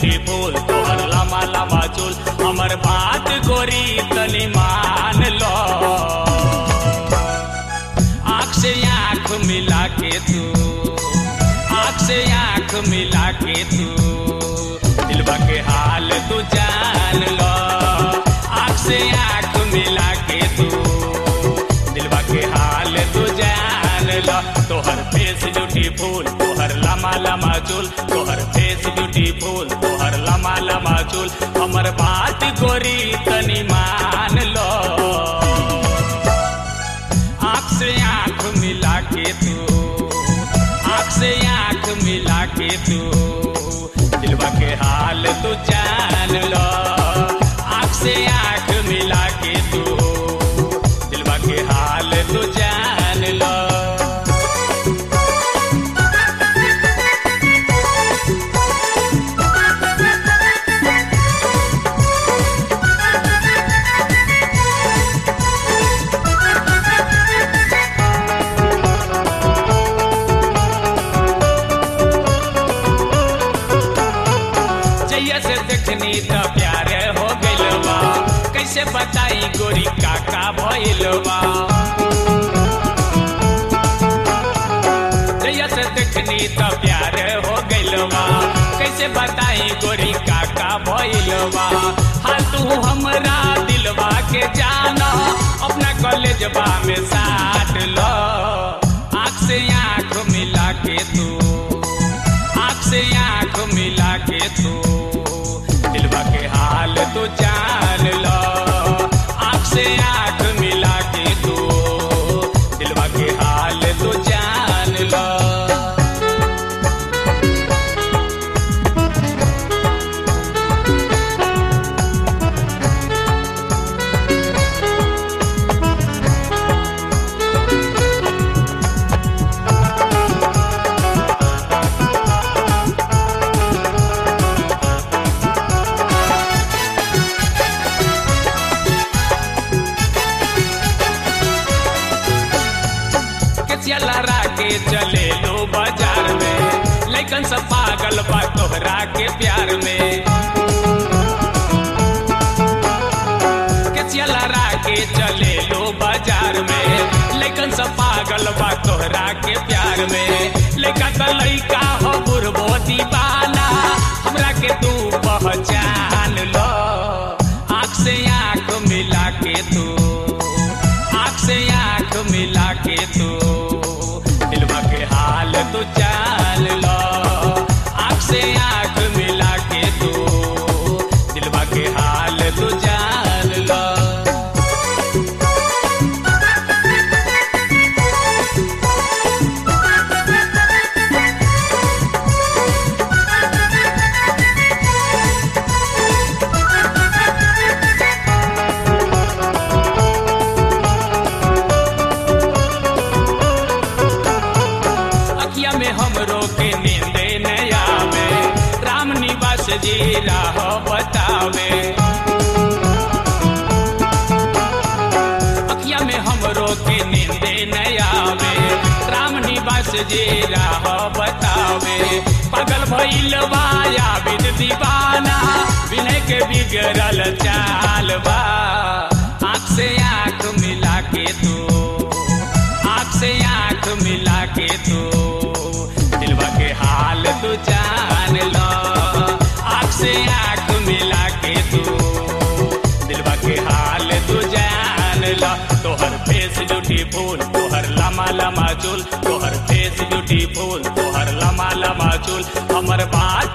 Beautiful तोहर लमा लमा चूल। हमर बात गोरी तनी मान लो। आँख से आँख मिला के तू, आँख से आँख मिला के तू दिलवा के हाल तू जान लो। आँख से आँख मिला के तू दिलवा के हाल तू जान लो। तोहर फेस ब्यूटीफुल तोहर लमा लमा चूल तोहर फेस ब्यूटीफुल तोहर लमा लमा चूल। हमर बात गोरी तनी बताई, गोरी काका से देखनी त प्यार हो कैसे बताई, गोरी काका भइल बा हाँ तू हमरा दिलवा के जाना, अपना कॉलेजबा में लो। आँख से आँख मिला के तू, आँख से आँख मिला के तू। दिलवा के हाल तो जान लेकिन सब पागल बा तोहरा के प्यार में। के चले लो बाज़ार में। लेकिन सब पागल बा तोहरा के प्यार में। लेका त लइका हो बुढ़बो दीवाना हमरा के तू पहचान। राह बतावे। अखिया में हमरो के राम निवास जी राह बतावे। भइल बाया दीवाना। के बिगड़ल चाल बा। आँख से आँख मिला के तू आँख मिला के तू। दिलवा के हाल तू जान ला। तोहर फेस ब्यूटीफुल, तोहर लमा लमा चूल। तोहर फेस ब्यूटीफुल, तोहर लमा लमा चूल। हमर बात